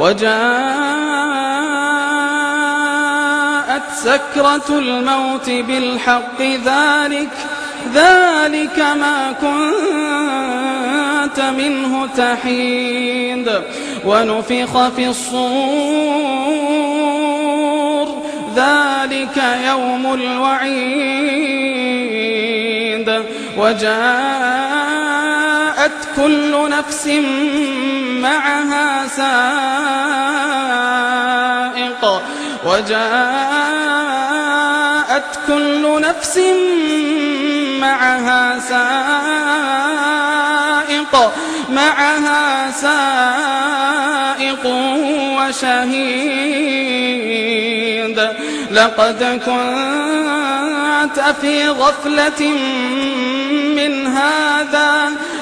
وجاءت سكرة الموت بالحق ذلك ذلك ما كنت منه تحيد. ونفخ في الصور ذلك يوم الوعيد. وجاءت كل نفس معها سائق وجاءت كل نفس معها سائق معها سائق وشهيد. لقد كنت في غفلة من هذا